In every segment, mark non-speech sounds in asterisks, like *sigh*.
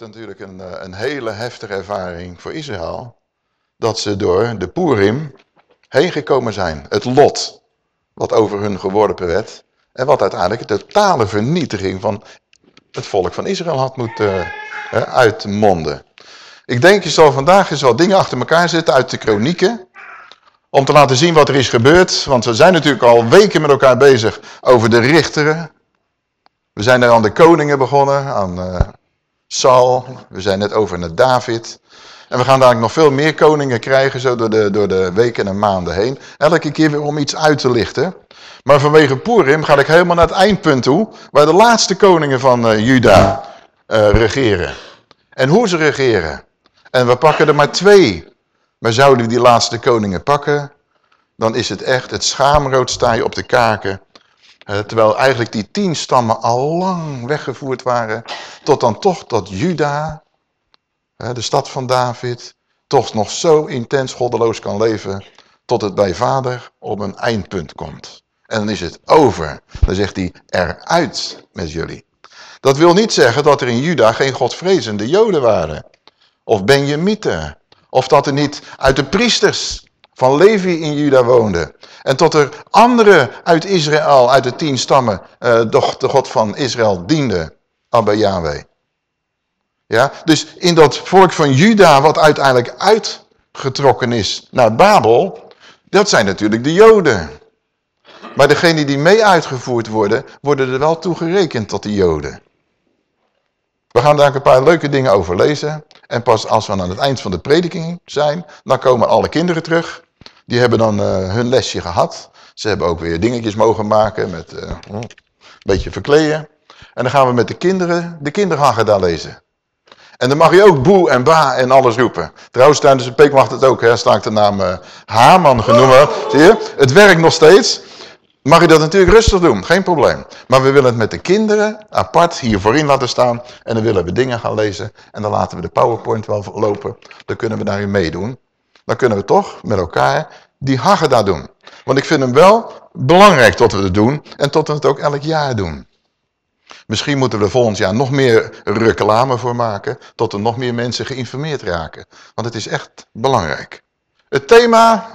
Natuurlijk een, eh, een hele heftige ervaring voor Israël. Dat ze door de Purim heen gekomen zijn. Het lot wat over hun geworpen werd. En wat uiteindelijk de totale vernietiging van het volk van Israël had moeten uh, uitmonden. Ik denk je zal vandaag eens wat dingen achter elkaar zetten uit de kronieken. Om te laten zien wat er is gebeurd. Want we zijn natuurlijk al weken met elkaar bezig over de richteren. We zijn er aan de koningen begonnen, aan Saul. We zijn net over naar David. En we gaan daar nog veel meer koningen krijgen, zo door de, door de weken en maanden heen. Elke keer weer om iets uit te lichten. Maar vanwege Purim ga ik helemaal naar het eindpunt toe, waar de laatste koningen van uh, Juda uh, regeren. En hoe ze regeren. En we pakken er maar twee. Maar zouden we die laatste koningen pakken, dan is het echt het schaamrood sta je op de kaken. Uh, terwijl eigenlijk die tien stammen al lang weggevoerd waren, tot dan toch dat Juda, de stad van David, toch nog zo intens goddeloos kan leven, tot het bij vader op een eindpunt komt. En dan is het over. Dan zegt hij, eruit met jullie. Dat wil niet zeggen dat er in Juda geen godvrezende joden waren. Of Benjamieten. Of dat er niet uit de priesters van Levi in Juda woonden. En tot er anderen uit Israël, uit de tien stammen, uh, de, God van Israël dienden. Abba Yahweh. Ja, dus in dat volk van Juda, wat uiteindelijk uitgetrokken is naar Babel, dat zijn natuurlijk de Joden. Maar degenen die mee uitgevoerd worden, worden er wel toe gerekend tot de Joden. We gaan daar een paar leuke dingen over lezen. En pas als we aan het eind van de prediking zijn, dan komen alle kinderen terug. Die hebben dan uh, hun lesje gehad. Ze hebben ook weer dingetjes mogen maken met uh, een beetje verkleden. En dan gaan we met de kinderen de kinderhaggen lezen. En dan mag je ook boe en ba en alles roepen. Trouwens, tijdens de peek mag het ook. Hè, sta ik de naam uh, Haman genoemd. Zie je? Het werkt nog steeds. Mag je dat natuurlijk rustig doen, geen probleem. Maar we willen het met de kinderen apart hier voorin laten staan. En dan willen we dingen gaan lezen. En dan laten we de powerpoint wel lopen. Dan kunnen we daarin meedoen. Dan kunnen we toch met elkaar die Haggadah doen. Want ik vind hem wel belangrijk tot we het doen. En tot we het ook elk jaar doen. Misschien moeten we er volgend jaar nog meer reclame voor maken. Tot er nog meer mensen geïnformeerd raken. Want het is echt belangrijk. Het thema,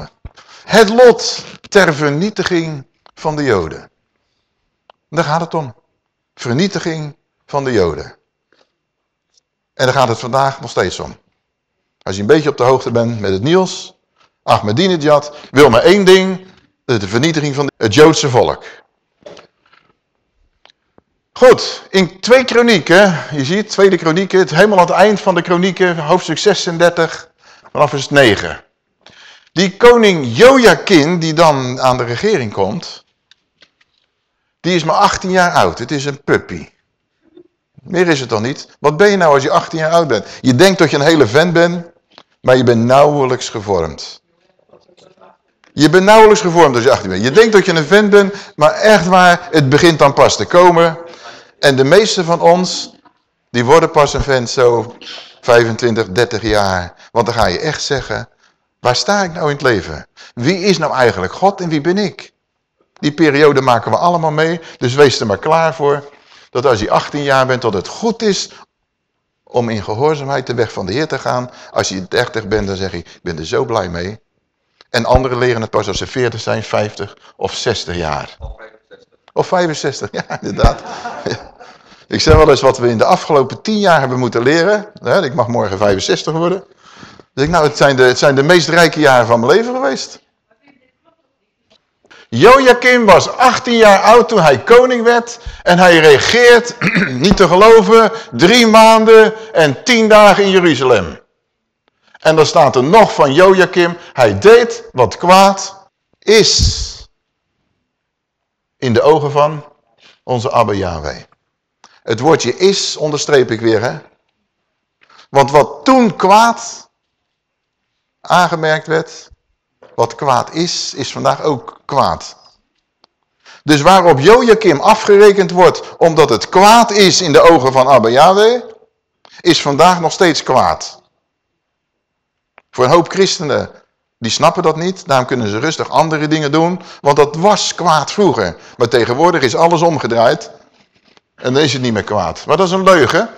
het lot ter vernietiging van de Joden. Daar gaat het om. Vernietiging van de Joden. En daar gaat het vandaag nog steeds om. Als je een beetje op de hoogte bent met het nieuws. Ahmadinejad wil maar één ding. De vernietiging van het Joodse volk. Goed, in twee kronieken, je ziet, tweede kronieken, het helemaal aan het eind van de kronieken, hoofdstuk 36, vanaf vers 9. Die koning Jojakin, die dan aan de regering komt, die is maar 18 jaar oud. Het is een puppy. Meer is het dan niet. Wat ben je nou als je 18 jaar oud bent? Je denkt dat je een hele vent bent, maar je bent nauwelijks gevormd. Je bent nauwelijks gevormd als je 18 bent. Je denkt dat je een vent bent, maar echt waar, het begint dan pas te komen. En de meeste van ons, die worden pas een vent zo 25, 30 jaar. Want dan ga je echt zeggen, waar sta ik nou in het leven? Wie is nou eigenlijk God en wie ben ik? Die periode maken we allemaal mee, dus wees er maar klaar voor. Dat als je 18 jaar bent, dat het goed is om in gehoorzaamheid de weg van de Heer te gaan. Als je 30 bent, dan zeg je, ik ben er zo blij mee. En anderen leren het pas als ze 40 zijn, 50 of 60 jaar. Of 65. Of 65, *laughs* ja inderdaad. Ik zeg wel eens wat we in de afgelopen 10 jaar hebben moeten leren. Ik mag morgen 65 worden. Dus ik, nou, het zijn, de, het zijn de meest rijke jaren van mijn leven geweest. Joachim was 18 jaar oud toen hij koning werd en hij regeert, *clears throat* niet te geloven, drie maanden en tien dagen in Jeruzalem. En dan staat er nog van Joachim, hij deed wat kwaad is in de ogen van onze Abba Yahweh. Het woordje is onderstreep ik weer, hè. Want wat toen kwaad aangemerkt werd, wat kwaad is, is vandaag ook kwaad. Dus waarop Joachim afgerekend wordt omdat het kwaad is in de ogen van Abba Yahweh, is vandaag nog steeds kwaad. Voor een hoop christenen, die snappen dat niet, daarom kunnen ze rustig andere dingen doen, want dat was kwaad vroeger. Maar tegenwoordig is alles omgedraaid en dan is het niet meer kwaad. Maar dat is een leugen.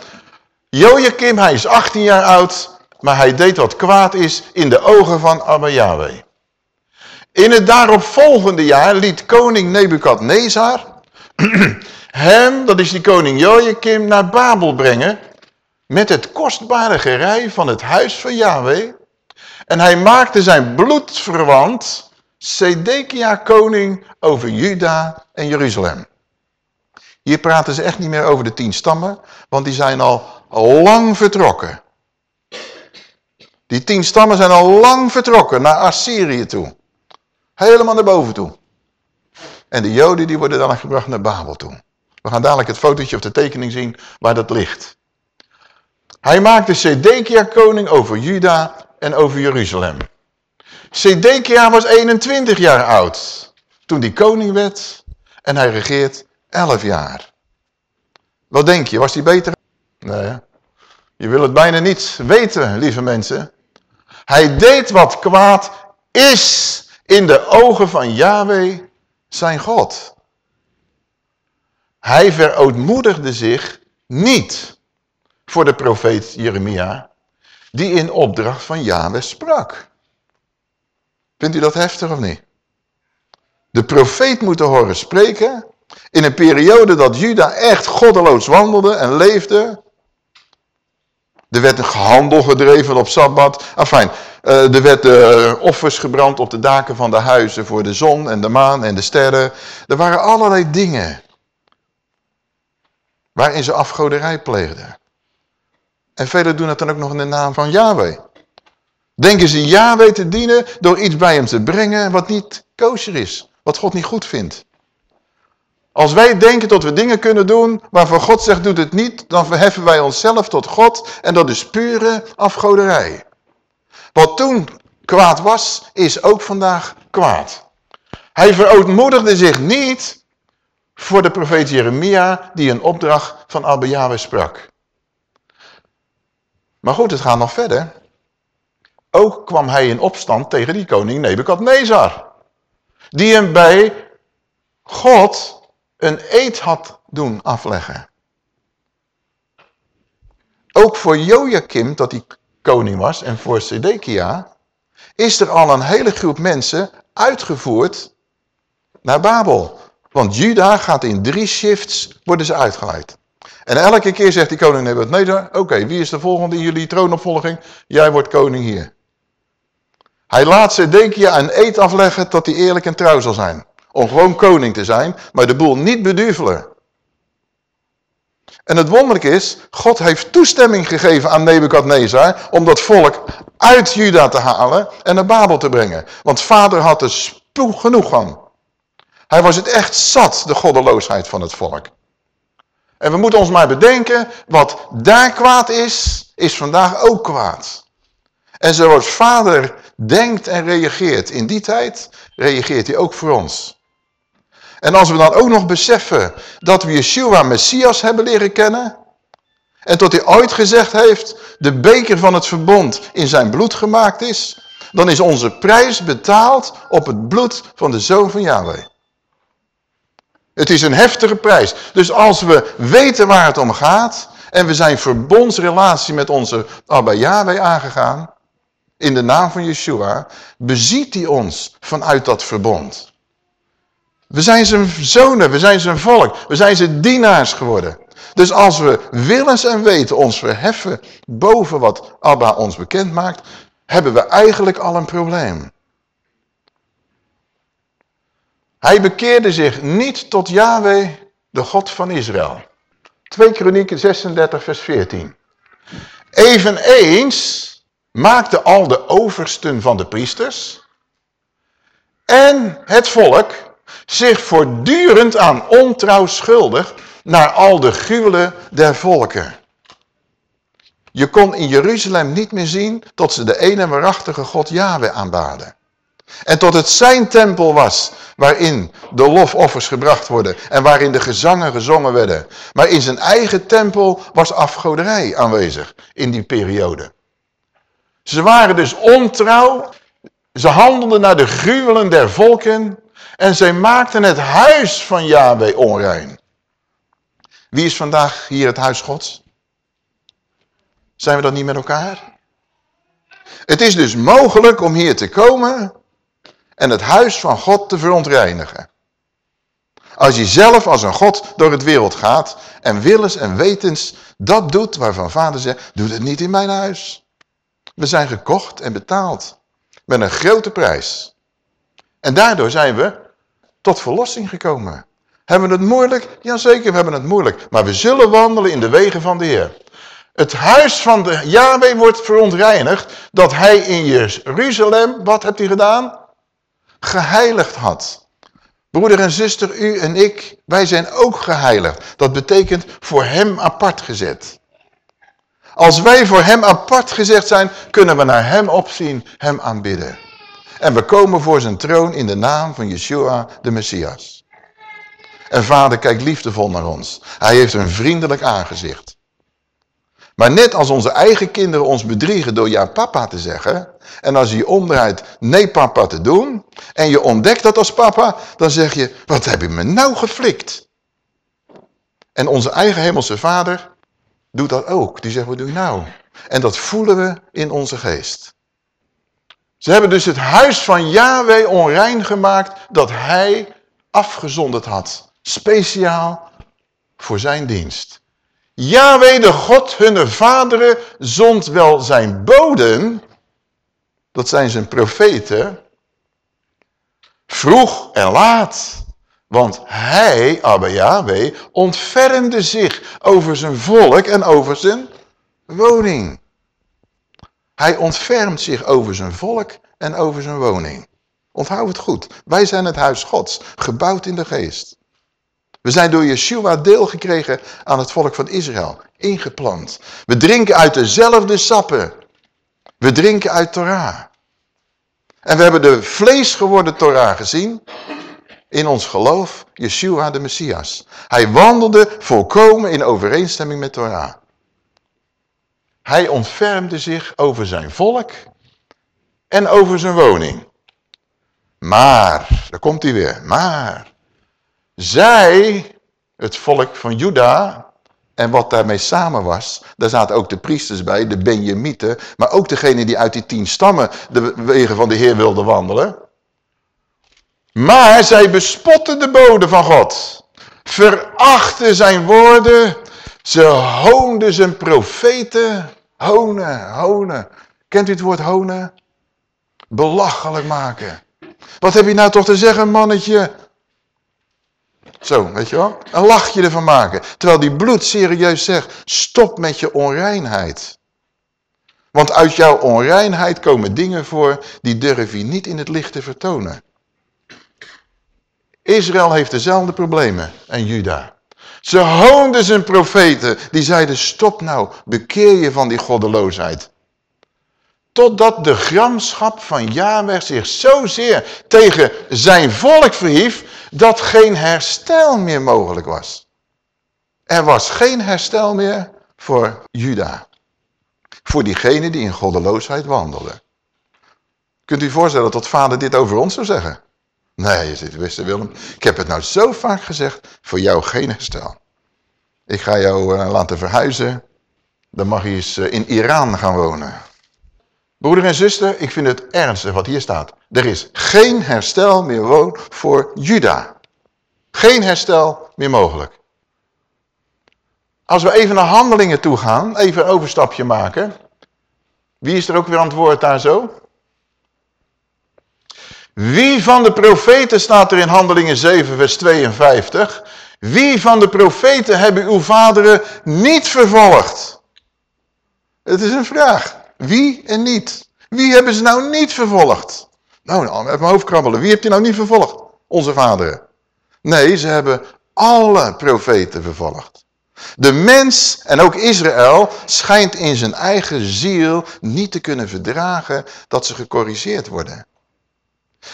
Joachim, hij is 18 jaar oud, maar hij deed wat kwaad is in de ogen van Abba Yahweh. In het daaropvolgende jaar liet koning Nebukadnezar *clears throat* hem, dat is die koning Joachim, naar Babel brengen met het kostbare gerei van het huis van Yahweh. En hij maakte zijn bloedverwant Sedekia koning over Juda en Jeruzalem. Hier praten ze echt niet meer over de tien stammen, want die zijn al lang vertrokken. Die tien stammen zijn al lang vertrokken naar Assyrië toe. Helemaal naar boven toe. En de joden die worden dan gebracht naar Babel toe. We gaan dadelijk het fotootje of de tekening zien waar dat ligt. Hij maakte Sedekia koning over Juda en over Jeruzalem. Sedekia was 21 jaar oud toen hij koning werd en hij regeert 11 jaar. Wat denk je, was hij beter? Nee, je wil het bijna niet weten, lieve mensen. Hij deed wat kwaad is in de ogen van Yahweh, zijn God. Hij verootmoedigde zich niet voor de profeet Jeremia, die in opdracht van Yahweh sprak. Vindt u dat heftig of niet? De profeet moet horen spreken in een periode dat Juda echt goddeloos wandelde en leefde. Er werd gehandel gedreven op Sabbat. Enfin, uh, er werden offers gebrand op de daken van de huizen voor de zon en de maan en de sterren. Er waren allerlei dingen waarin ze afgoderij pleegden. En velen doen het dan ook nog in de naam van Yahweh. Denken ze Yahweh te dienen door iets bij hem te brengen wat niet kosher is. Wat God niet goed vindt. Als wij denken dat we dingen kunnen doen waarvan God zegt doet het niet, dan verheffen wij onszelf tot God en dat is pure afgoderij. Wat toen kwaad was, is ook vandaag kwaad. Hij verootmoedigde zich niet voor de profeet Jeremia die een opdracht van Abba sprak. Maar goed, het gaat nog verder. Ook kwam hij in opstand tegen die koning Nebukadnezar. Die hem bij God een eed had doen afleggen. Ook voor Joachim, dat hij koning was, en voor Sedekia, is er al een hele groep mensen uitgevoerd naar Babel. Want Juda gaat in drie shifts, worden ze uitgeleid. En elke keer zegt die koning Nebukadnezar, oké, wie is de volgende in jullie troonopvolging? Jij wordt koning hier. Hij laat Sedekia een eed afleggen dat hij eerlijk en trouw zal zijn. Om gewoon koning te zijn, maar de boel niet beduvelen. En het wonderlijke is, God heeft toestemming gegeven aan Nebukadnezar om dat volk uit Juda te halen en naar Babel te brengen. Want vader had er spoeg genoeg van. Hij was het echt zat, de goddeloosheid van het volk. En we moeten ons maar bedenken, wat daar kwaad is, is vandaag ook kwaad. En zoals vader denkt en reageert in die tijd, reageert hij ook voor ons. En als we dan ook nog beseffen dat we Yeshua Messias hebben leren kennen. En tot hij ooit gezegd heeft, de beker van het verbond in zijn bloed gemaakt is. Dan is onze prijs betaald op het bloed van de Zoon van Yahweh. Het is een heftige prijs. Dus als we weten waar het om gaat en we zijn verbondsrelatie met onze Abba Yahweh aangegaan, in de naam van Yeshua, beziet hij ons vanuit dat verbond. We zijn zijn zonen, we zijn zijn volk, we zijn zijn dienaars geworden. Dus als we willens en weten ons verheffen boven wat Abba ons bekend maakt, hebben we eigenlijk al een probleem. Hij bekeerde zich niet tot Yahweh, de God van Israël. 2 Kronieken 36 vers 14. Eveneens maakten al de oversten van de priesters en het volk zich voortdurend aan ontrouw schuldig naar al de gruwelen der volken. Je kon in Jeruzalem niet meer zien tot ze de ene waarachtige God Yahweh aanbaden. En tot het zijn tempel was, waarin de lofoffers gebracht worden en waarin de gezangen gezongen werden. Maar in zijn eigen tempel was afgoderij aanwezig in die periode. Ze waren dus ontrouw, ze handelden naar de gruwelen der volken en zij maakten het huis van Yahweh onrein. Wie is vandaag hier het huis gods? Zijn we dan niet met elkaar? Het is dus mogelijk om hier te komen en het huis van God te verontreinigen. Als je zelf als een God door het wereld gaat en willens en wetens dat doet waarvan vader zegt, doe het niet in mijn huis. We zijn gekocht en betaald met een grote prijs. En daardoor zijn we tot verlossing gekomen. Hebben we het moeilijk? Jazeker, we hebben het moeilijk. Maar we zullen wandelen in de wegen van de Heer. Het huis van de Yahweh wordt verontreinigd dat hij in Jeruzalem, wat hebt hij gedaan? Geheiligd had. Broeder en zuster, u en ik, wij zijn ook geheiligd. Dat betekent voor hem apart gezet. Als wij voor hem apart gezet zijn, kunnen we naar hem opzien, hem aanbidden. En we komen voor zijn troon in de naam van Yeshua, de Messias. En vader kijkt liefdevol naar ons. Hij heeft een vriendelijk aangezicht. Maar net als onze eigen kinderen ons bedriegen door ja papa te zeggen. En als je je omdraait nee papa te doen. En je ontdekt dat als papa. Dan zeg je wat heb je me nou geflikt. En onze eigen hemelse vader doet dat ook. Die zegt wat doe je nou. En dat voelen we in onze geest. Ze hebben dus het huis van Yahweh onrein gemaakt dat hij afgezonderd had. Speciaal voor zijn dienst. Yahweh, de God hunne vaderen, zond wel zijn boden, dat zijn zijn profeten, vroeg en laat. Want hij, Abba Yahweh, ontfermde zich over zijn volk en over zijn woning. Hij ontfermt zich over zijn volk en over zijn woning. Onthoud het goed. Wij zijn het huis gods, gebouwd in de geest. We zijn door Yeshua deel gekregen aan het volk van Israël. Ingeplant. We drinken uit dezelfde sappen. We drinken uit Torah. En we hebben de vlees geworden Torah gezien. In ons geloof, Yeshua de Messias. Hij wandelde volkomen in overeenstemming met Torah. Hij ontfermde zich over zijn volk en over zijn woning. Maar, daar komt hij weer, maar zij, het volk van Juda, en wat daarmee samen was, daar zaten ook de priesters bij, de Benjamieten, maar ook degene die uit die tien stammen de wegen van de Heer wilden wandelen. Maar zij bespotten de bode van God, verachten zijn woorden, ze hoonden zijn profeten, honen, honen. Kent u het woord honen? Belachelijk maken. Wat heb je nou toch te zeggen, mannetje? Zo, weet je wel? Een lachje ervan maken. Terwijl die bloed serieus zegt, stop met je onreinheid. Want uit jouw onreinheid komen dingen voor, die durf je niet in het licht te vertonen. Israël heeft dezelfde problemen en Juda. Ze hoonden zijn profeten, die zeiden, stop nou, bekeer je van die goddeloosheid. Totdat de gramschap van Yahweh zich zozeer tegen zijn volk verhief, dat geen herstel meer mogelijk was. Er was geen herstel meer voor Juda. Voor diegenen die in goddeloosheid wandelden. Kunt u voorstellen dat vader dit over ons zou zeggen? Nee, je zit beste Willem. Ik heb het nou zo vaak gezegd, voor jou geen herstel. Ik ga jou uh, laten verhuizen. Dan mag je eens uh, in Iran gaan wonen. Broeder en zuster, ik vind het ernstig wat hier staat. Er is geen herstel meer voor Juda. Geen herstel meer mogelijk. Als we even naar handelingen toe gaan, even een overstapje maken. Wie is er ook weer aan het woord daar zo? Wie van de profeten staat er in handelingen 7 vers 52. Wie van de profeten hebben uw vaderen niet vervolgd? Het is een vraag. Wie en niet? Wie hebben ze nou niet vervolgd? Nou, nou met mijn hoofd krabbelen. Wie hebt hij nou niet vervolgd? Onze vaderen. Nee, ze hebben alle profeten vervolgd. De mens en ook Israël schijnt in zijn eigen ziel niet te kunnen verdragen dat ze gecorrigeerd worden.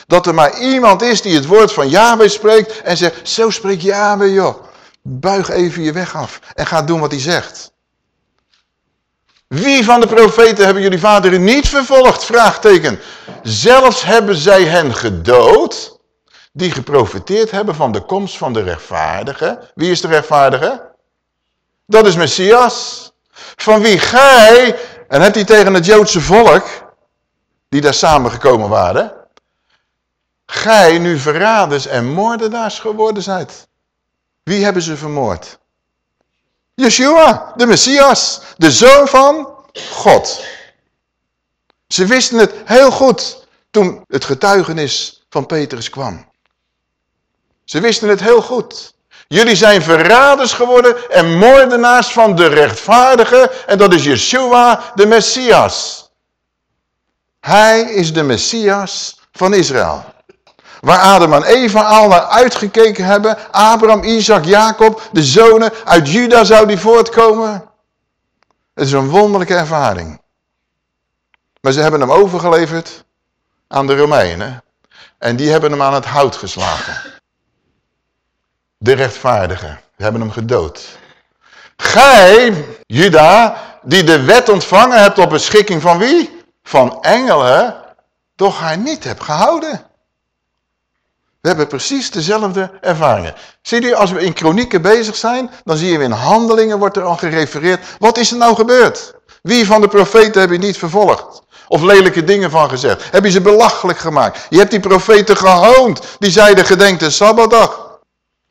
Dat er maar iemand is die het woord van Yahweh spreekt en zegt, zo spreekt Yahweh joh. Buig even je weg af en ga doen wat hij zegt. Wie van de profeten hebben jullie vader niet vervolgd? Vraagteken. Zelfs hebben zij hen gedood die geprofiteerd hebben van de komst van de rechtvaardige. Wie is de rechtvaardige? Dat is Messias. Van wie gij, en hebt hij tegen het Joodse volk, die daar samengekomen waren, gij nu verraders en moordenaars geworden zijt. Wie hebben ze vermoord? Yeshua, de Messias, de Zoon van God. Ze wisten het heel goed toen het getuigenis van Petrus kwam. Ze wisten het heel goed. Jullie zijn verraders geworden en moordenaars van de rechtvaardige. En dat is Yeshua, de Messias. Hij is de Messias van Israël. Waar Adam en Eva al naar uitgekeken hebben. Abraham, Isaac, Jacob, de zonen. Uit Juda zou die voortkomen. Het is een wonderlijke ervaring. Maar ze hebben hem overgeleverd aan de Romeinen. En die hebben hem aan het hout geslagen. De rechtvaardige. Ze hebben hem gedood. Gij, Juda, die de wet ontvangen hebt op beschikking van wie? Van engelen, toch haar niet hebt gehouden. We hebben precies dezelfde ervaringen. Zie je, als we in kronieken bezig zijn, dan zie je in handelingen wordt er al gerefereerd. Wat is er nou gebeurd? Wie van de profeten heb je niet vervolgd? Of lelijke dingen van gezegd? Heb je ze belachelijk gemaakt? Je hebt die profeten gehoond. Die zeiden gedenk de Sabbatdag.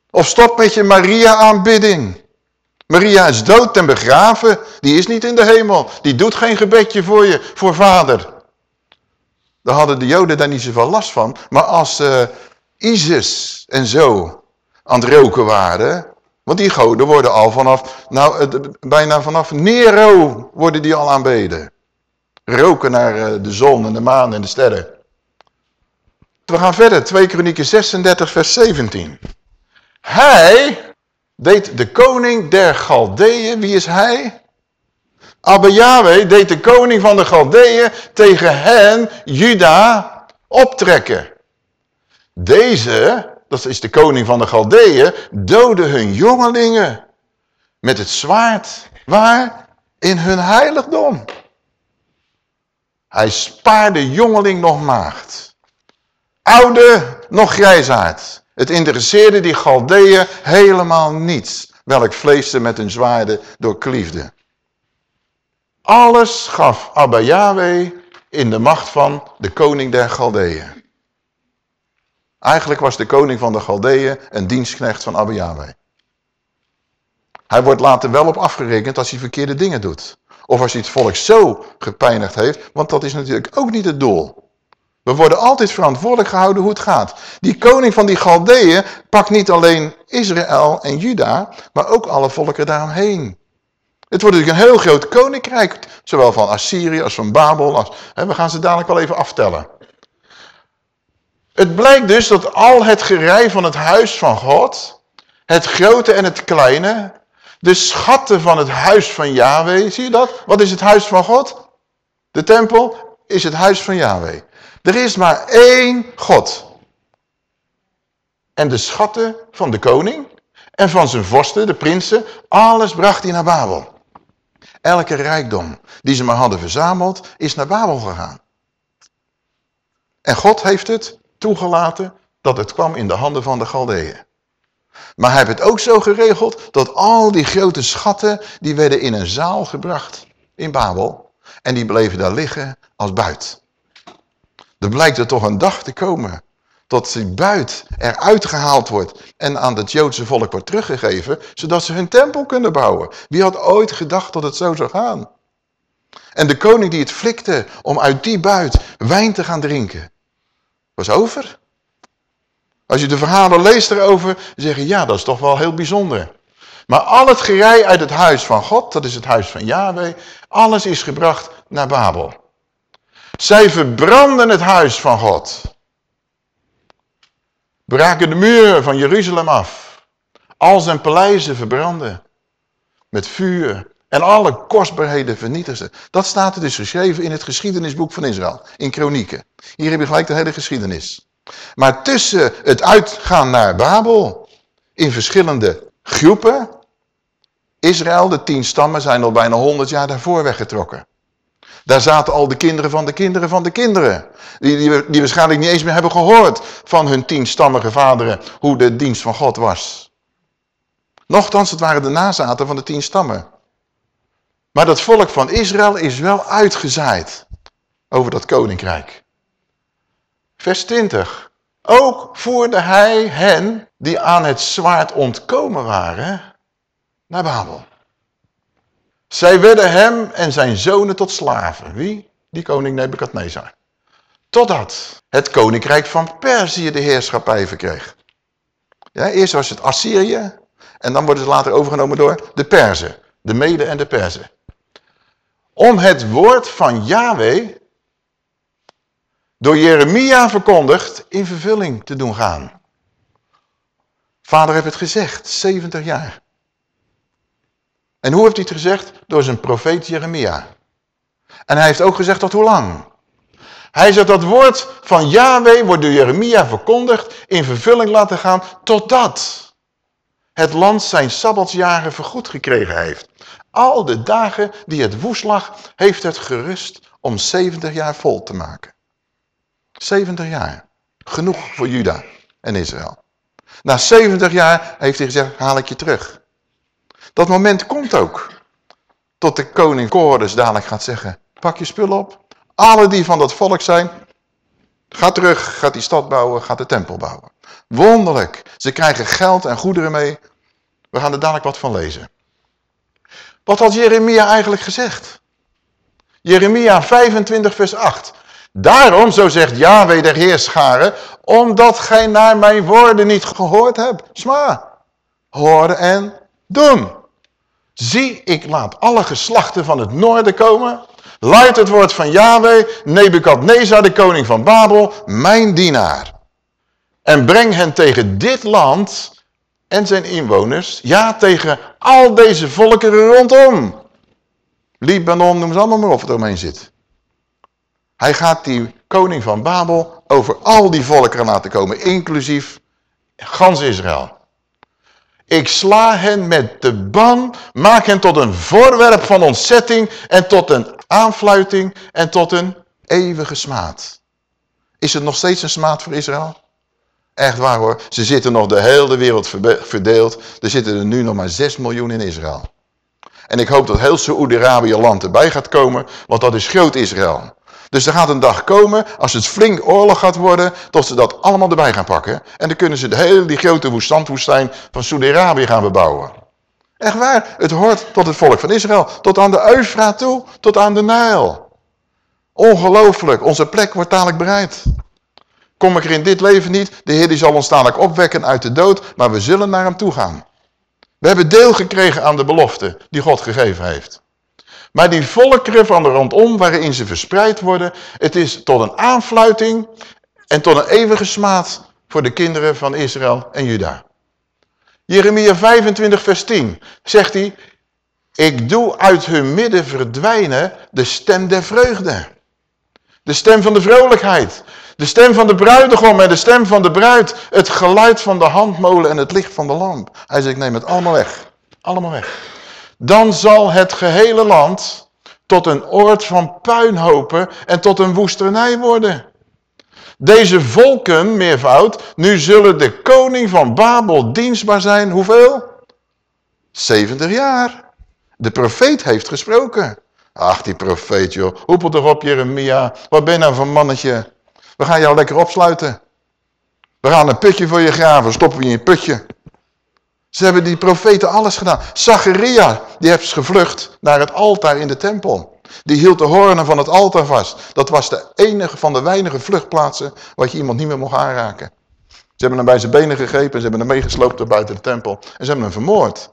Of stop met je Maria-aanbidding. Maria is dood en begraven. Die is niet in de hemel. Die doet geen gebedje voor je, voor vader. Daar hadden de joden daar niet zoveel last van. Maar als uh, Isis en zo aan het roken waren... Want die goden worden al vanaf, nou bijna vanaf Nero worden die al aanbeden. Roken naar eh, de zon en de maan en de sterren. We gaan verder, 2 Kronieken 36 vers 17. Hij deed de koning der Galdeeën, wie is hij? Abba Yahweh deed de koning van de Galdeeën tegen hen, Juda, optrekken. Deze, dat is de koning van de Galdeeën, doodde hun jongelingen met het zwaard. Waar? In hun heiligdom. Hij spaarde jongeling nog maagd. Oude nog grijsaard. Het interesseerde die Galdeeën helemaal niets. Welk vlees ze met hun zwaarden doorkliefde. Alles gaf Abba Yahweh in de macht van de koning der Galdeeën. Eigenlijk was de koning van de Galdeeën een dienstknecht van Abba Yahweh. Hij wordt later wel op afgerekend als hij verkeerde dingen doet. Of als hij het volk zo gepijnigd heeft, want dat is natuurlijk ook niet het doel. We worden altijd verantwoordelijk gehouden hoe het gaat. Die koning van die Galdeeën pakt niet alleen Israël en Juda, maar ook alle volken daaromheen. Het wordt natuurlijk een heel groot koninkrijk, zowel van Assyrië als van Babel. Als, hè, we gaan ze dadelijk wel even aftellen. Het blijkt dus dat al het gerei van het huis van God, het grote en het kleine, de schatten van het huis van Yahweh, zie je dat? Wat is het huis van God? De tempel is het huis van Yahweh. Er is maar één God. En de schatten van de koning en van zijn vorsten, de prinsen, alles bracht hij naar Babel. Elke rijkdom die ze maar hadden verzameld, is naar Babel gegaan. En God heeft het toegelaten dat het kwam in de handen van de Galdeeën. Maar hij heeft het ook zo geregeld dat al die grote schatten, die werden in een zaal gebracht in Babel. En die bleven daar liggen als buit. Er blijkt er toch een dag te komen dat die buit eruit gehaald wordt en aan het Joodse volk wordt teruggegeven, zodat ze hun tempel kunnen bouwen. Wie had ooit gedacht dat het zo zou gaan? En de koning die het flikte om uit die buit wijn te gaan drinken, was over. Als je de verhalen leest erover, zeg je, ja, dat is toch wel heel bijzonder. Maar al het gerei uit het huis van God, dat is het huis van Yahweh, alles is gebracht naar Babel. Zij verbranden het huis van God. Braken de muren van Jeruzalem af. Al zijn paleizen verbranden. Met vuur. En alle kostbaarheden vernietigen ze. Dat staat er dus geschreven in het geschiedenisboek van Israël. In Kronieken. Hier heb je gelijk de hele geschiedenis. Maar tussen het uitgaan naar Babel, in verschillende groepen, Israël, de tien stammen, zijn al bijna honderd jaar daarvoor weggetrokken. Daar zaten al de kinderen van de kinderen van de kinderen. Die, die, die waarschijnlijk niet eens meer hebben gehoord van hun tienstammige vaderen, hoe de dienst van God was. Nochtans, het waren de nazaten van de tien stammen. Maar dat volk van Israël is wel uitgezaaid over dat koninkrijk. Vers 20. Ook voerde hij hen die aan het zwaard ontkomen waren naar Babel. Zij werden hem en zijn zonen tot slaven. Wie? Die koning Nebukadnezar. Totdat het koninkrijk van Perzië de heerschappij verkreeg. Ja, eerst was het Assyrië en dan worden ze later overgenomen door de Perzen. De Mede en de Perzen. Om het woord van Yahweh door Jeremia verkondigd in vervulling te doen gaan. Vader heeft het gezegd, 70 jaar. En hoe heeft hij het gezegd? Door zijn profeet Jeremia. En hij heeft ook gezegd tot hoe lang? Hij zegt dat woord van Yahweh wordt door Jeremia verkondigd, in vervulling laten gaan, totdat het land zijn sabbatsjaren vergoed gekregen heeft. Al de dagen die het woest lag, heeft het gerust om 70 jaar vol te maken. 70 jaar. Genoeg voor Juda en Israël. Na 70 jaar heeft hij gezegd, haal ik je terug. Dat moment komt ook. Tot de koning Kores dadelijk gaat zeggen, pak je spullen op. Alle die van dat volk zijn, ga terug, gaat die stad bouwen, gaat de tempel bouwen. Wonderlijk. Ze krijgen geld en goederen mee. We gaan er dadelijk wat van lezen. Wat had Jeremia eigenlijk gezegd? Jeremia 25 vers 8. Daarom, zo zegt Yahweh de Heerscharen, omdat gij naar mijn woorden niet gehoord hebt. Sma, horen en doen. Zie, ik laat alle geslachten van het noorden komen. Luidt het woord van Yahweh, Nebukadnezar, de koning van Babel, mijn dienaar. En breng hen tegen dit land en zijn inwoners, ja, tegen al deze volkeren rondom. Libanon, noem ze allemaal maar op er omheen zit. Hij gaat die koning van Babel over al die volkeren laten komen, inclusief gans Israël. Ik sla hen met de ban, maak hen tot een voorwerp van ontzetting en tot een aanfluiting en tot een eeuwige smaad. Is het nog steeds een smaad voor Israël? Echt waar hoor, ze zitten nog de hele wereld verdeeld. Er zitten er nu nog maar 6 miljoen in Israël. En ik hoop dat heel Saoedi-Arabië land erbij gaat komen, want dat is groot Israël. Dus er gaat een dag komen, als het flink oorlog gaat worden, dat ze dat allemaal erbij gaan pakken. En dan kunnen ze de hele die grote zandwoestijn van Saudi-Arabië gaan bebouwen. Echt waar, het hoort tot het volk van Israël, tot aan de Eufraat toe, tot aan de Nijl. Ongelooflijk, onze plek wordt dadelijk bereid. Kom ik er in dit leven niet, de Heer die zal ons dadelijk opwekken uit de dood, maar we zullen naar hem toe gaan. We hebben deel gekregen aan de belofte die God gegeven heeft. Maar die volkeren van de rondom waarin ze verspreid worden, het is tot een aanfluiting en tot een eeuwige smaad voor de kinderen van Israël en Juda. Jeremia 25 vers 10 zegt hij, ik doe uit hun midden verdwijnen de stem der vreugde. De stem van de vrolijkheid. De stem van de bruidegom en de stem van de bruid. Het geluid van de handmolen en het licht van de lamp. Hij zegt, neem het allemaal weg. Allemaal weg. Dan zal het gehele land tot een oord van puinhopen en tot een woestenij worden. Deze volken, meervoud, nu zullen de koning van Babel dienstbaar zijn. Hoeveel? 70 jaar. De profeet heeft gesproken. Ach, die profeet, joh. Hoepel toch op, Jeremia. Wat ben je nou voor mannetje? We gaan jou lekker opsluiten. We gaan een putje voor je graven, stoppen we in een putje. Ze hebben die profeten alles gedaan. Zacharia, die heeft gevlucht naar het altaar in de tempel. Die hield de hoornen van het altaar vast. Dat was de enige van de weinige vluchtplaatsen wat je iemand niet meer mocht aanraken. Ze hebben hem bij zijn benen gegrepen, ze hebben hem meegeslopen buiten de tempel. En ze hebben hem vermoord.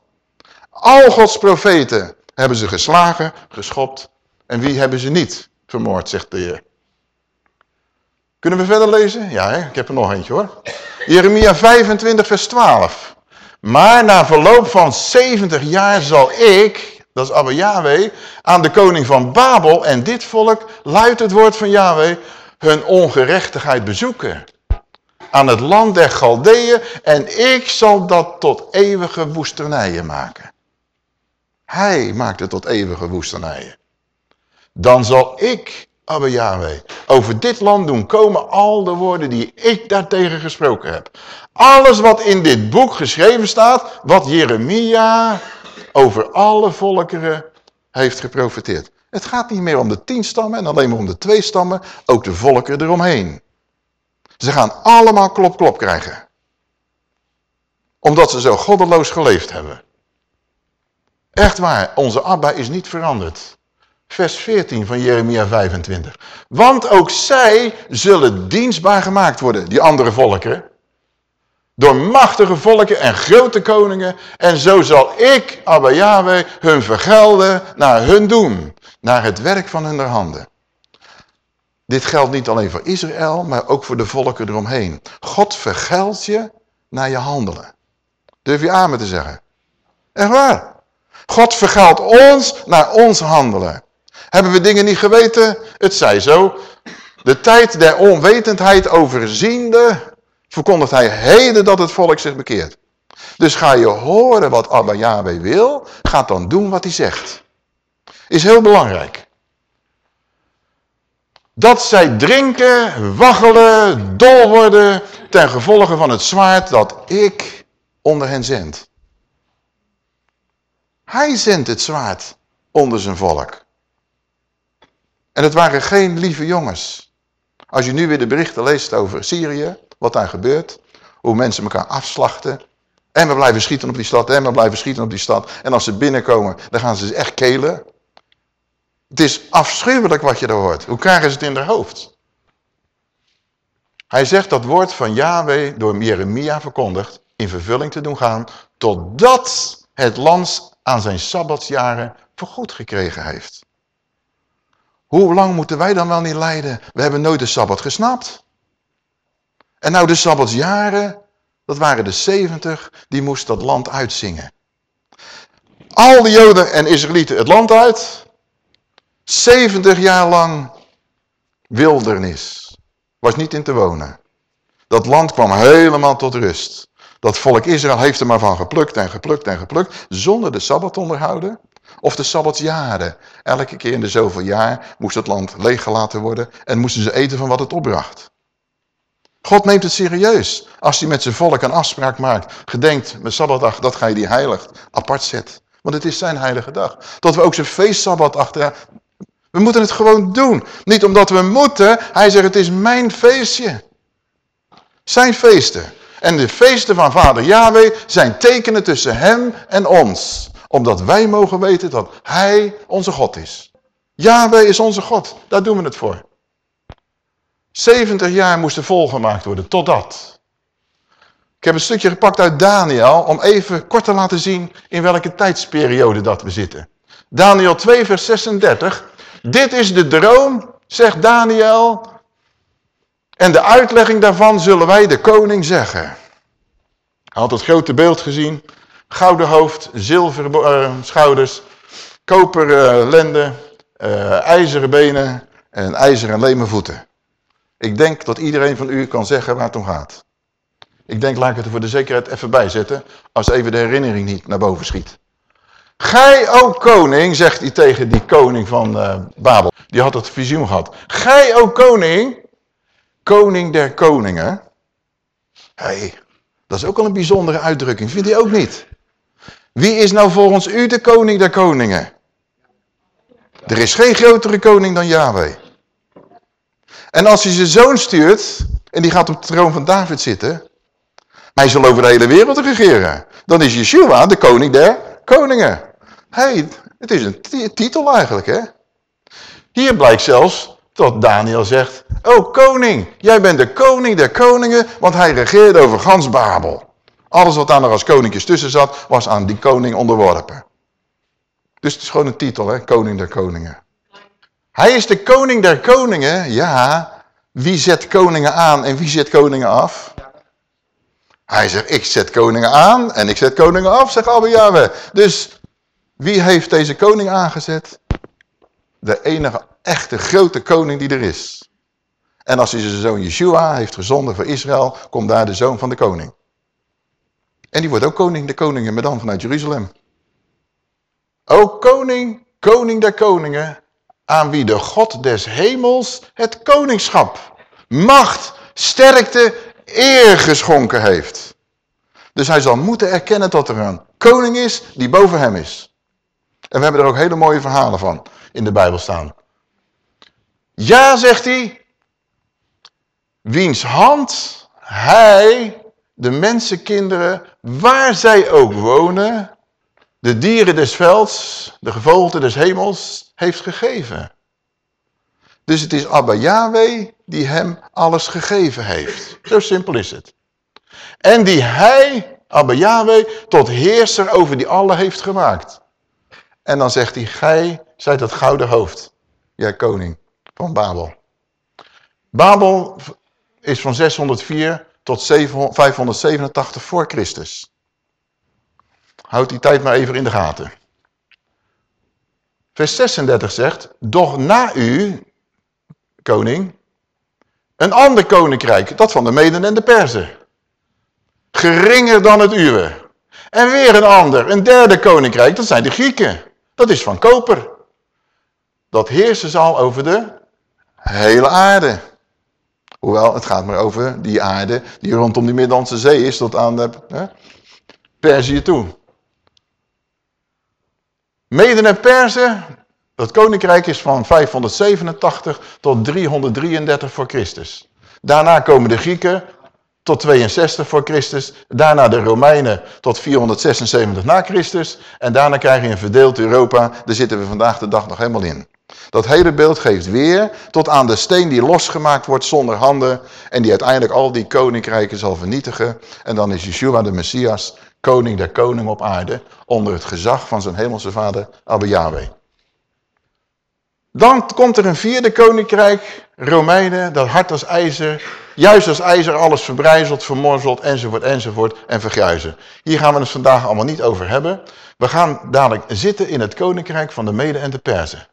Al Gods profeten hebben ze geslagen, geschopt. En wie hebben ze niet vermoord, zegt de Heer. Kunnen we verder lezen? Ja, hè? ik heb er nog eentje hoor. Jeremia 25 vers 12. Maar na verloop van 70 jaar zal ik, dat is Abba Yahweh, aan de koning van Babel en dit volk, luidt het woord van Yahweh, hun ongerechtigheid bezoeken. Aan het land der Galdeeën en ik zal dat tot eeuwige woesternijen maken. Hij maakt het tot eeuwige woesternijen. Dan zal ik Abba Yahweh, over dit land doen komen al de woorden die ik daartegen gesproken heb. Alles wat in dit boek geschreven staat, wat Jeremia over alle volkeren heeft geprofiteerd. Het gaat niet meer om de tien stammen en alleen maar om de twee stammen, ook de volken eromheen. Ze gaan allemaal klop klop krijgen. Omdat ze zo goddeloos geleefd hebben. Echt waar, onze Abba is niet veranderd. Vers 14 van Jeremia 25. Want ook zij zullen dienstbaar gemaakt worden, die andere volken. Door machtige volken en grote koningen. En zo zal ik, Abba Yahweh, hun vergelden naar hun doen. Naar het werk van hun handen. Dit geldt niet alleen voor Israël, maar ook voor de volken eromheen. God vergeldt je naar je handelen. Durf je amen te zeggen? Echt waar. God vergeldt ons naar ons handelen. Hebben we dingen niet geweten? Het zij zo. De tijd der onwetendheid overziende, verkondigt hij heden dat het volk zich bekeert. Dus ga je horen wat Abba Yahweh wil, ga dan doen wat hij zegt. Is heel belangrijk. Dat zij drinken, waggelen, dol worden ten gevolge van het zwaard dat ik onder hen zend. Hij zendt het zwaard onder zijn volk. En het waren geen lieve jongens. Als je nu weer de berichten leest over Syrië, wat daar gebeurt, hoe mensen elkaar afslachten. En we blijven schieten op die stad, en we blijven schieten op die stad. En als ze binnenkomen, dan gaan ze ze echt kelen. Het is afschuwelijk wat je er hoort. Hoe krijgen ze het in haar hoofd? Hij zegt dat woord van Yahweh door Jeremia verkondigd in vervulling te doen gaan, totdat het land aan zijn sabbatsjaren vergoed gekregen heeft. Hoe lang moeten wij dan wel niet lijden? We hebben nooit de Sabbat gesnapt. En nou de Sabbatsjaren, dat waren de 70, die moesten dat land uitzingen. Al de Joden en Israëlieten het land uit. 70 jaar lang wildernis. Was niet in te wonen. Dat land kwam helemaal tot rust. Dat volk Israël heeft er maar van geplukt en geplukt en geplukt. Zonder de Sabbat onderhouden. Of de Sabbatsjaren. Elke keer in de zoveel jaar moest het land leeggelaten worden en moesten ze eten van wat het opbracht. God neemt het serieus. Als hij met zijn volk een afspraak maakt, gedenkt met Sabbatdag, dat ga je die heilig apart zet. Want het is zijn heilige dag. Dat we ook zijn feestsabbat achteraan. We moeten het gewoon doen. Niet omdat we moeten. Hij zegt het is mijn feestje. Zijn feesten. En de feesten van vader Yahweh zijn tekenen tussen hem en ons omdat wij mogen weten dat hij onze God is. Yahweh is onze God. Daar doen we het voor. 70 jaar moesten volgemaakt worden, totdat. Ik heb een stukje gepakt uit Daniel om even kort te laten zien in welke tijdsperiode dat we zitten. Daniel 2 vers 36. Dit is de droom, zegt Daniel. En de uitlegging daarvan zullen wij de koning zeggen. Hij had het grote beeld gezien gouden hoofd, zilveren uh, schouders, koper uh, lenden, uh, ijzeren benen en ijzeren leme voeten. Ik denk dat iedereen van u kan zeggen waar het om gaat. Ik denk, laat ik het er voor de zekerheid even bij zetten, als even de herinnering niet naar boven schiet. Gij ook koning, zegt hij tegen die koning van Babel, die had het visioen gehad. Gij ook koning, koning der koningen. Hé, hey, dat is ook al een bijzondere uitdrukking, vindt hij ook niet? Wie is nou volgens u de koning der koningen? Er is geen grotere koning dan Yahweh. En als hij zijn zoon stuurt, en die gaat op de troon van David zitten, hij zal over de hele wereld regeren. Dan is Yeshua de koning der koningen. hey, het is een titel eigenlijk, hè? Hier blijkt zelfs dat Daniel zegt, oh koning, jij bent de koning der koningen, want hij regeerde over gans Babel. Alles wat daar nog als koninkjes tussen zat, was aan die koning onderworpen. Dus het is gewoon een titel, hè? koning der koningen. Hij is de koning der koningen, ja. Wie zet koningen aan en wie zet koningen af? Hij zegt, ik zet koningen aan en ik zet koningen af, zegt Abba Yahweh. Dus wie heeft deze koning aangezet? De enige echte grote koning die er is. En als hij zijn zoon Yeshua heeft gezonden voor Israël, komt daar de zoon van de koning. En die wordt ook koning de koningen, maar dan vanuit Jeruzalem. Ook koning, koning der koningen, aan wie de God des hemels het koningschap, macht, sterkte, eer geschonken heeft. Dus hij zal moeten erkennen dat er een koning is die boven hem is. En we hebben er ook hele mooie verhalen van in de Bijbel staan. Ja, zegt hij, wiens hand hij, de mensenkinderen, waar zij ook wonen, de dieren des velds, de gevogelte des hemels, heeft gegeven. Dus het is Abba Yahweh die hem alles gegeven heeft. Zo simpel is het. En die hij, Abba Yahweh, tot heerser over die alle heeft gemaakt. En dan zegt hij, gij zijt het gouden hoofd. Jij koning van Babel. Babel is van 604 tot 587 voor Christus. Houd die tijd maar even in de gaten. Vers 36 zegt, doch na u, koning, een ander koninkrijk, dat van de Meden en de Perzen. Geringer dan het uwe. En weer een ander, een derde koninkrijk, dat zijn de Grieken. Dat is van koper. Dat heersen zal over de hele aarde. Hoewel, het gaat maar over die aarde die rondom die Middellandse Zee is tot aan de, hè, Perzië toe. Meden en Perzen, dat koninkrijk is van 587 tot 333 voor Christus. Daarna komen de Grieken tot 62 voor Christus. Daarna de Romeinen tot 476 na Christus. En daarna krijg je een verdeeld Europa. Daar zitten we vandaag de dag nog helemaal in. Dat hele beeld geeft weer tot aan de steen die losgemaakt wordt zonder handen. En die uiteindelijk al die koninkrijken zal vernietigen. En dan is Yeshua de Messias, koning der koningen op aarde. Onder het gezag van zijn hemelse vader Abba Yahweh. Dan komt er een vierde koninkrijk, Romeinen, dat hard als ijzer, juist als ijzer alles verbrijzelt, vermorzelt, enzovoort, enzovoort, en vergruizen. Hier gaan we het vandaag allemaal niet over hebben. We gaan dadelijk zitten in het koninkrijk van de Mede en de Perzen.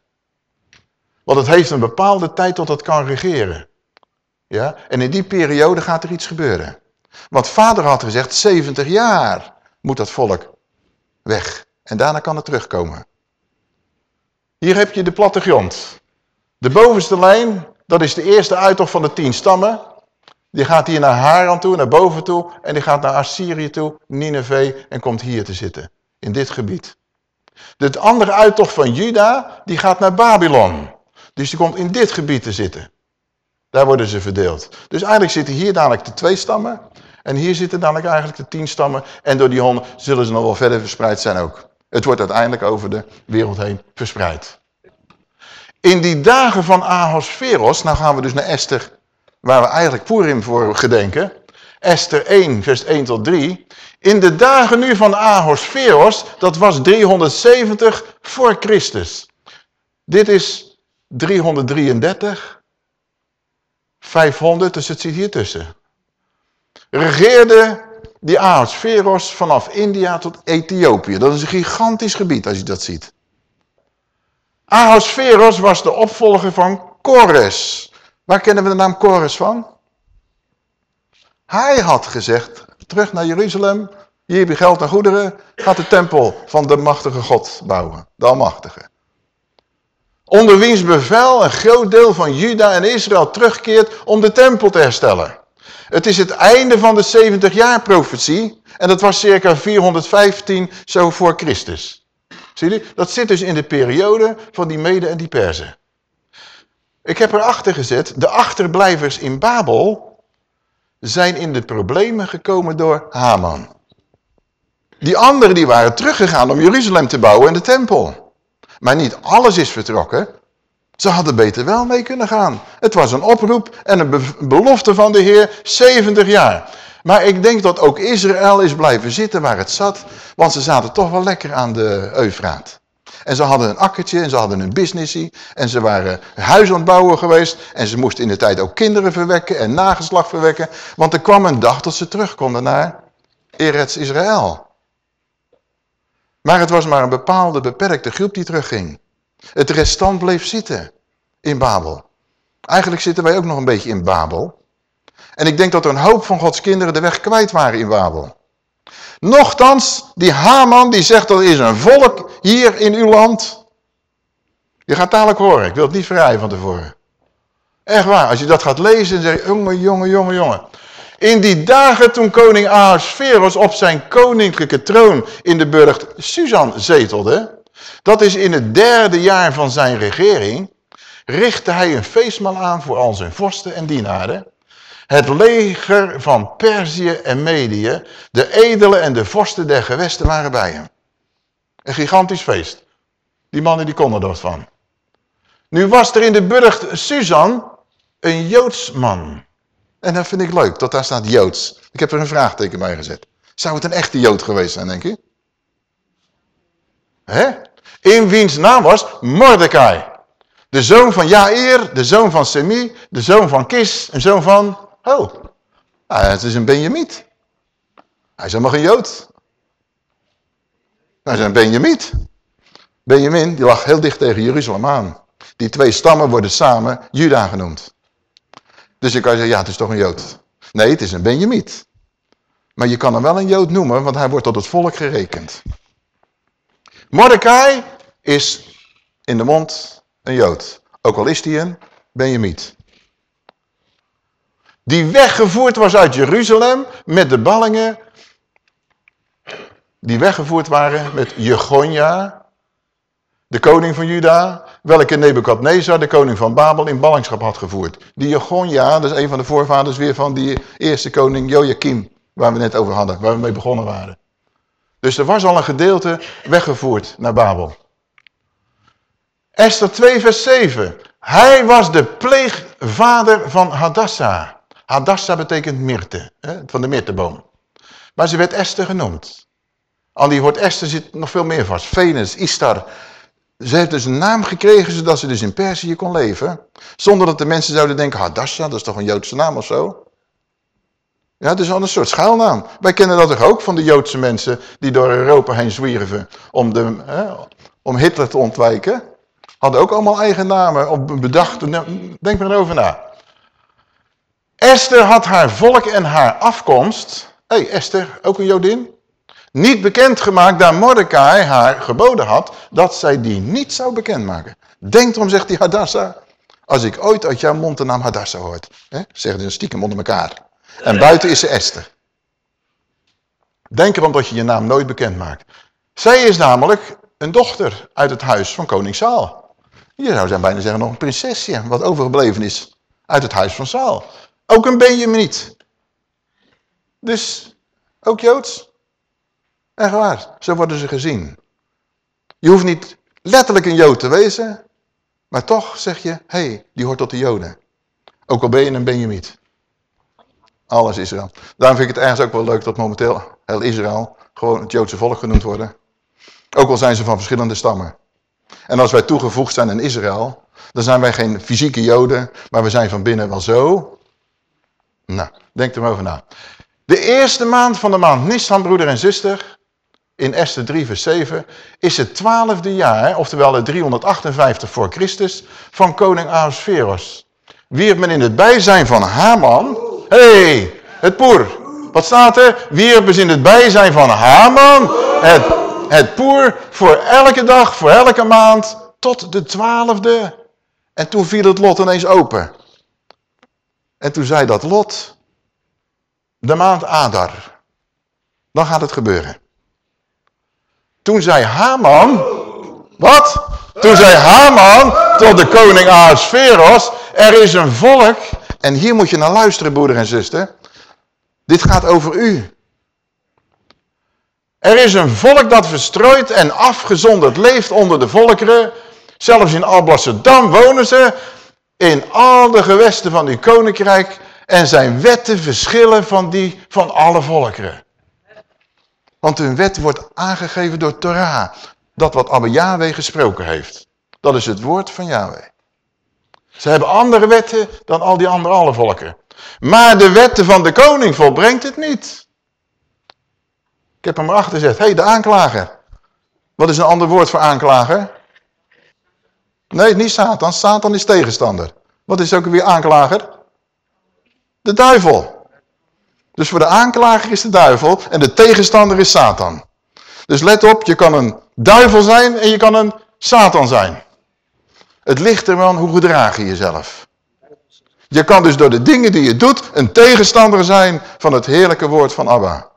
Want het heeft een bepaalde tijd tot het kan regeren. Ja? En in die periode gaat er iets gebeuren. Want vader had gezegd, 70 jaar moet dat volk weg. En daarna kan het terugkomen. Hier heb je de plattegrond. De bovenste lijn, dat is de eerste uittocht van de tien stammen. Die gaat hier naar Haran toe, naar boven toe. En die gaat naar Assyrië toe, Nineveh en komt hier te zitten. In dit gebied. De andere uittocht van Juda, die gaat naar Babylon. Dus die komt in dit gebied te zitten. Daar worden ze verdeeld. Dus eigenlijk zitten hier dadelijk de twee stammen. En hier zitten dadelijk eigenlijk de tien stammen. En door die honderd zullen ze nog wel verder verspreid zijn ook. Het wordt uiteindelijk over de wereld heen verspreid. In die dagen van Ahasveros, nou gaan we dus naar Esther, waar we eigenlijk Purim voor gedenken. Esther 1, vers 1 tot 3. In de dagen nu van Ahasveros, dat was 370 voor Christus. Dit is 333, 500, dus het zit hier tussen. Regeerde die Ahasveros vanaf India tot Ethiopië. Dat is een gigantisch gebied als je dat ziet. Ahasveros was de opvolger van Kores. Waar kennen we de naam Kores van? Hij had gezegd, terug naar Jeruzalem, hier heb je geld en goederen, gaat de tempel van de machtige God bouwen, de Almachtige. Onder wiens bevel een groot deel van Juda en Israël terugkeert om de tempel te herstellen. Het is het einde van de 70 jaar profetie en dat was circa 415 zo voor Christus. Zie je? Dat zit dus in de periode van die Mede en die Perzen. Ik heb erachter gezet, de achterblijvers in Babel zijn in de problemen gekomen door Haman. Die anderen die waren teruggegaan om Jeruzalem te bouwen en de tempel. Maar niet alles is vertrokken. Ze hadden beter wel mee kunnen gaan. Het was een oproep en een belofte van de Heer, 70 jaar. Maar ik denk dat ook Israël is blijven zitten waar het zat, want ze zaten toch wel lekker aan de Eufraat. En ze hadden een akkertje en ze hadden een businessie en ze waren huis geweest en ze moesten in de tijd ook kinderen verwekken en nageslag verwekken. Want er kwam een dag dat ze terug konden naar Eretz Israël. Maar het was maar een bepaalde beperkte groep die terugging. Het restant bleef zitten in Babel. Eigenlijk zitten wij ook nog een beetje in Babel. En ik denk dat er een hoop van Gods kinderen de weg kwijt waren in Babel. Nochtans, die Haman die zegt dat er is een volk hier in uw land. Je gaat dadelijk horen, ik wil het niet verrijden van tevoren. Echt waar, als je dat gaat lezen en zeg je, jongen, jongen, jongen, jongen. In die dagen toen koning Ahasveros op zijn koninklijke troon in de burcht Susan zetelde, Dat is in het derde jaar van zijn regering, richtte hij een feestmaal aan voor al zijn vorsten en dienaren. Het leger van Perzië en Medië, de edelen en de vorsten der gewesten waren bij hem. Een gigantisch feest. Die mannen die konden wat van. Nu was er in de burcht Susan een Joods man. En dat vind ik leuk, dat daar staat Joods. Ik heb er een vraagteken bij gezet. Zou het een echte Jood geweest zijn, denk je? Hè? In wiens naam was Mordecai. De zoon van Jair, de zoon van Semi, de zoon van Kis, een zoon van... Oh, ah, het is een Benjamiet. Hij is helemaal geen Jood. Hij is een Benjamiet. Benjamin, die lag heel dicht tegen Jeruzalem aan. Die twee stammen worden samen Juda genoemd. Dus je kan zeggen, ja, het is toch een Jood. Nee, het is een Benjamiet. Maar je kan hem wel een Jood noemen, want hij wordt tot het volk gerekend. Mordecai is in de mond een Jood. Ook al is hij een Benjamiet. Die weggevoerd was uit Jeruzalem met de ballingen. Die weggevoerd waren met Jegonja, de koning van Juda, welke Nebukadnezar, de koning van Babel, in ballingschap had gevoerd. Die Jegonja, dat is een van de voorvaders weer van die eerste koning Joachim, waar we net over hadden, waar we mee begonnen waren. Dus er was al een gedeelte weggevoerd naar Babel. Esther 2 vers 7. Hij was de pleegvader van Hadassah. Hadassah betekent mirte, hè, van de mirteboom. Maar ze werd Esther genoemd. Aan die woord Esther zit nog veel meer vast. Venus, Istar, ze heeft dus een naam gekregen zodat ze dus in Perzië kon leven. Zonder dat de mensen zouden denken, Hadassah, dat is toch een Joodse naam of zo? Ja, het is al een soort schuilnaam. Wij kennen dat toch ook van de Joodse mensen die door Europa heen zwierven om, de, hè, om Hitler te ontwijken. Hadden ook allemaal eigen namen op bedacht. Denk maar erover na. Esther had haar volk en haar afkomst. Hé, hey, Esther, ook een Jodin? Niet bekendgemaakt daar Mordecai haar geboden had, dat zij die niet zou bekendmaken. Denk erom, zegt die Hadassah, als ik ooit uit jouw mond de naam Hadassah hoort, hè, zeggen ze stiekem onder elkaar. En buiten is ze Esther. Denk erom dat je je naam nooit bekend maakt. Zij is namelijk een dochter uit het huis van koning Saal. Je zou zijn bijna zeggen nog een prinsesje, wat overgebleven is uit het huis van Saal. Ook een Benjaminiet. Dus, ook Joods. Echt waar, zo worden ze gezien. Je hoeft niet letterlijk een Jood te wezen, maar toch zeg je, hé, hey, die hoort tot de Joden. Ook al ben je een Benjamiet. Alles Israël. Daarom vind ik het ergens ook wel leuk dat momenteel heel Israël gewoon het Joodse volk genoemd worden. Ook al zijn ze van verschillende stammen. En als wij toegevoegd zijn in Israël, dan zijn wij geen fysieke Joden, maar we zijn van binnen wel zo. Nou, denk er maar over na. De eerste maand van de maand Nissan, broeder en zuster, in Esther 3 vers 7, is het twaalfde jaar, oftewel het 358 voor Christus, van koning Ahasveros. Wierp men in het bijzijn van Haman, hey, het poer. Wat staat er? Wierp men in het bijzijn van Haman, het, het poer, voor elke dag, voor elke maand, tot de twaalfde. En toen viel het lot ineens open. En toen zei dat lot, de maand Adar. Dan gaat het gebeuren. Toen zei Haman, wat? Toen zei Haman tot de koning Ahasveros, er is een volk, en hier moet je naar luisteren broeder en zuster, dit gaat over u. Er is een volk dat verstrooid en afgezonderd leeft onder de volkeren, zelfs in Alblasserdam wonen ze, in al de gewesten van uw koninkrijk, en zijn wetten verschillen van die van alle volkeren. Want hun wet wordt aangegeven door Torah. Dat wat Abba Yahweh gesproken heeft. Dat is het woord van Yahweh. Ze hebben andere wetten dan al die andere alle volken. Maar de wetten van de koning volbrengt het niet. Ik heb hem erachter gezet. Hé, hey, de aanklager. Wat is een ander woord voor aanklager? Nee, niet Satan. Satan is tegenstander. Wat is ook weer aanklager? De duivel. Dus voor de aanklager is de duivel en de tegenstander is Satan. Dus let op, je kan een duivel zijn en je kan een Satan zijn. Het ligt ervan hoe gedraag je jezelf. Je kan dus door de dingen die je doet een tegenstander zijn van het heerlijke woord van Abba.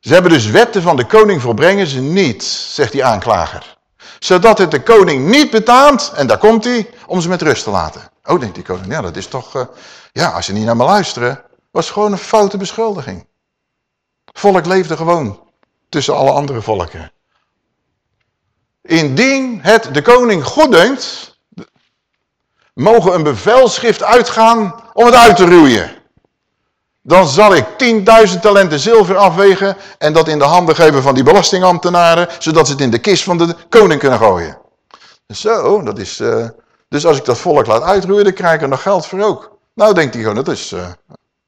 Ze hebben dus wetten van de koning volbrengen ze niet, zegt die aanklager. Zodat het de koning niet betaamt, en daar komt hij, om ze met rust te laten. Oh, denkt die koning, ja dat is toch, uh, ja als ze niet naar me luisteren, was gewoon een foute beschuldiging. Volk leefde gewoon tussen alle andere volken. Indien het de koning goed denkt, mogen een bevelschrift uitgaan om het uit te roeien. Dan zal ik 10.000 talenten zilver afwegen en dat in de handen geven van die belastingambtenaren, zodat ze het in de kist van de koning kunnen gooien. Zo, dat is... Uh, dus als ik dat volk laat uitroeien, dan krijg ik er nog geld voor ook. Nou denkt hij gewoon, dat is... Uh,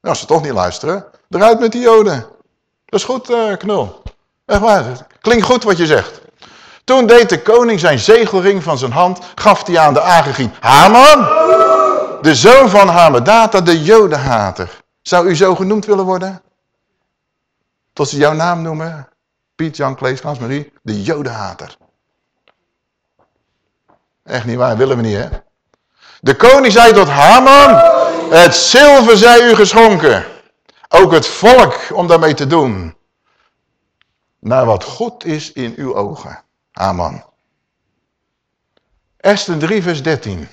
als ze toch niet luisteren, eruit met die joden. Dat is goed, uh, knul. Echt waar, klinkt goed wat je zegt. Toen deed de koning zijn zegelring van zijn hand, gaf hij aan de Agagien. Haman, de zoon van Hamedata, de jodenhater. Zou u zo genoemd willen worden? Tot ze jouw naam noemen? Piet, Jan, Klees, Frans, Marie, de jodenhater. Echt niet waar, willen we niet hè? De koning zei tot Haman, het zilver zij u geschonken. Ook het volk om daarmee te doen. Naar wat goed is in uw ogen. Amen. Esther 3 vers 13.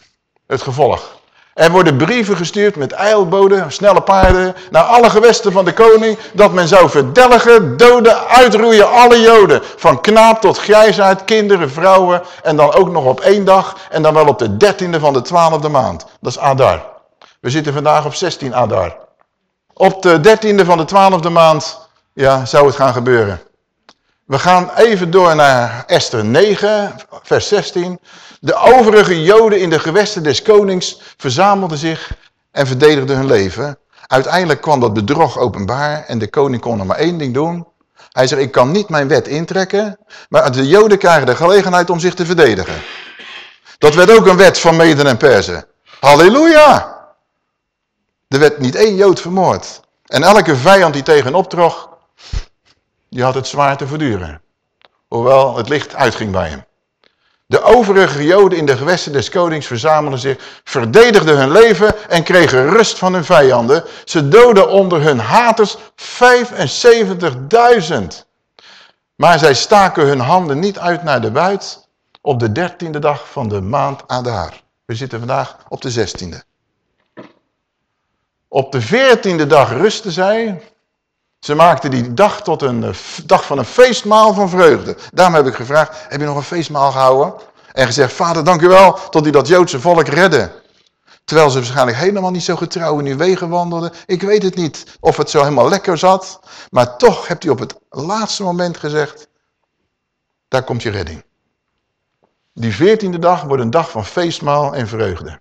Het gevolg. Er worden brieven gestuurd met eilboden, snelle paarden, naar alle gewesten van de koning, dat men zou verdelgen, doden, uitroeien alle joden, van knaap tot grijsaard, kinderen, vrouwen, en dan ook nog op één dag, en dan wel op de dertiende van de twaalfde maand. Dat is Adar. We zitten vandaag op 16 Adar. Op de dertiende van de twaalfde maand, ja, zou het gaan gebeuren. We gaan even door naar Esther 9, vers 16. De overige joden in de gewesten des konings verzamelden zich en verdedigden hun leven. Uiteindelijk kwam dat bedrog openbaar en de koning kon er maar één ding doen. Hij zegt, ik kan niet mijn wet intrekken, maar de joden krijgen de gelegenheid om zich te verdedigen. Dat werd ook een wet van Meden en Perzen. Halleluja! Er werd niet één jood vermoord. En elke vijand die tegen optrok, die had het zwaar te verduren. Hoewel het licht uitging bij hem. De overige joden in de gewesten des konings verzamelden zich, verdedigden hun leven en kregen rust van hun vijanden. Ze doden onder hun haters 75.000. Maar zij staken hun handen niet uit naar de buit op de dertiende dag van de maand Adar. We zitten vandaag op de zestiende. Op de veertiende dag rusten zij ze maakten die dag tot een eh, dag van een feestmaal van vreugde. Daarom heb ik gevraagd, heb je nog een feestmaal gehouden? En gezegd, vader dank u wel tot u dat Joodse volk redde. Terwijl ze waarschijnlijk helemaal niet zo getrouw in uw wegen wandelden. Ik weet het niet of het zo helemaal lekker zat. Maar toch hebt u op het laatste moment gezegd, daar komt je redding. Die veertiende dag wordt een dag van feestmaal en vreugde.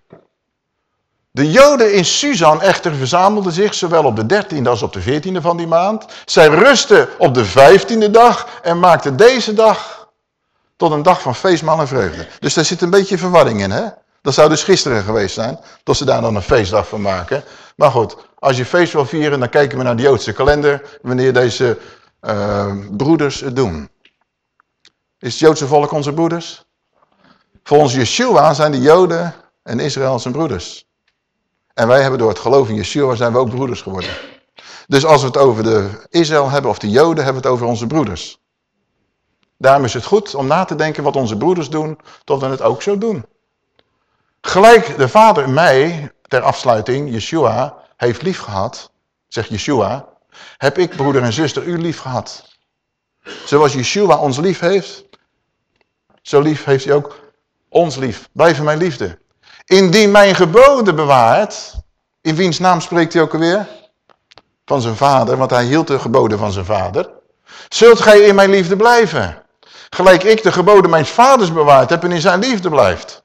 De joden in Suzan echter verzamelden zich zowel op de 13e als op de 14e van die maand. Zij rusten op de 15e dag en maakten deze dag tot een dag van feestmaal en vreugde. Dus daar zit een beetje verwarring in, hè? Dat zou dus gisteren geweest zijn, tot ze daar dan een feestdag van maken. Maar goed, als je feest wil vieren, dan kijken we naar de Joodse kalender, wanneer deze uh, broeders het doen. Is het Joodse volk onze broeders? Volgens Yeshua zijn de Joden en Israël zijn broeders. En wij hebben door het geloof in Yeshua zijn we ook broeders geworden. Dus als we het over de Israël hebben of de Joden, hebben we het over onze broeders. Daarom is het goed om na te denken wat onze broeders doen, tot we het ook zo doen. Gelijk de vader mij, ter afsluiting, Yeshua, heeft lief gehad, zegt Yeshua, heb ik broeder en zuster u lief gehad. Zoals Yeshua ons lief heeft, zo lief heeft hij ook ons lief. Blijven mijn liefde. Indien mijn geboden bewaart, in wiens naam spreekt hij ook alweer? Van zijn vader, want hij hield de geboden van zijn vader. Zult gij in mijn liefde blijven? Gelijk ik de geboden mijn vaders bewaard heb en in zijn liefde blijft.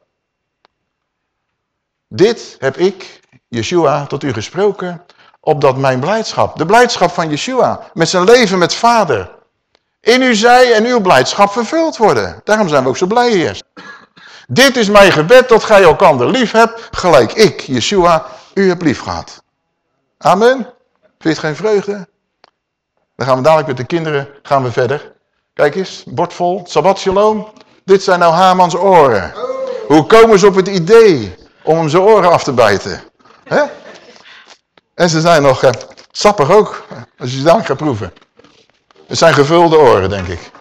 Dit heb ik, Yeshua, tot u gesproken, opdat mijn blijdschap, de blijdschap van Yeshua, met zijn leven met vader, in u zij en uw blijdschap vervuld worden. Daarom zijn we ook zo blij hier. Dit is mijn gebed dat gij elkander lief hebt, gelijk ik, Yeshua, u heb lief gehad. Amen. Vind je het geen vreugde? Dan gaan we dadelijk met de kinderen gaan we verder. Kijk eens, bord vol, Sabbat Shalom. Dit zijn nou Hamans oren. Hoe komen ze op het idee om hem zijn oren af te bijten? En ze zijn nog uh, sappig ook, als je ze dadelijk gaat proeven. Het zijn gevulde oren, denk ik.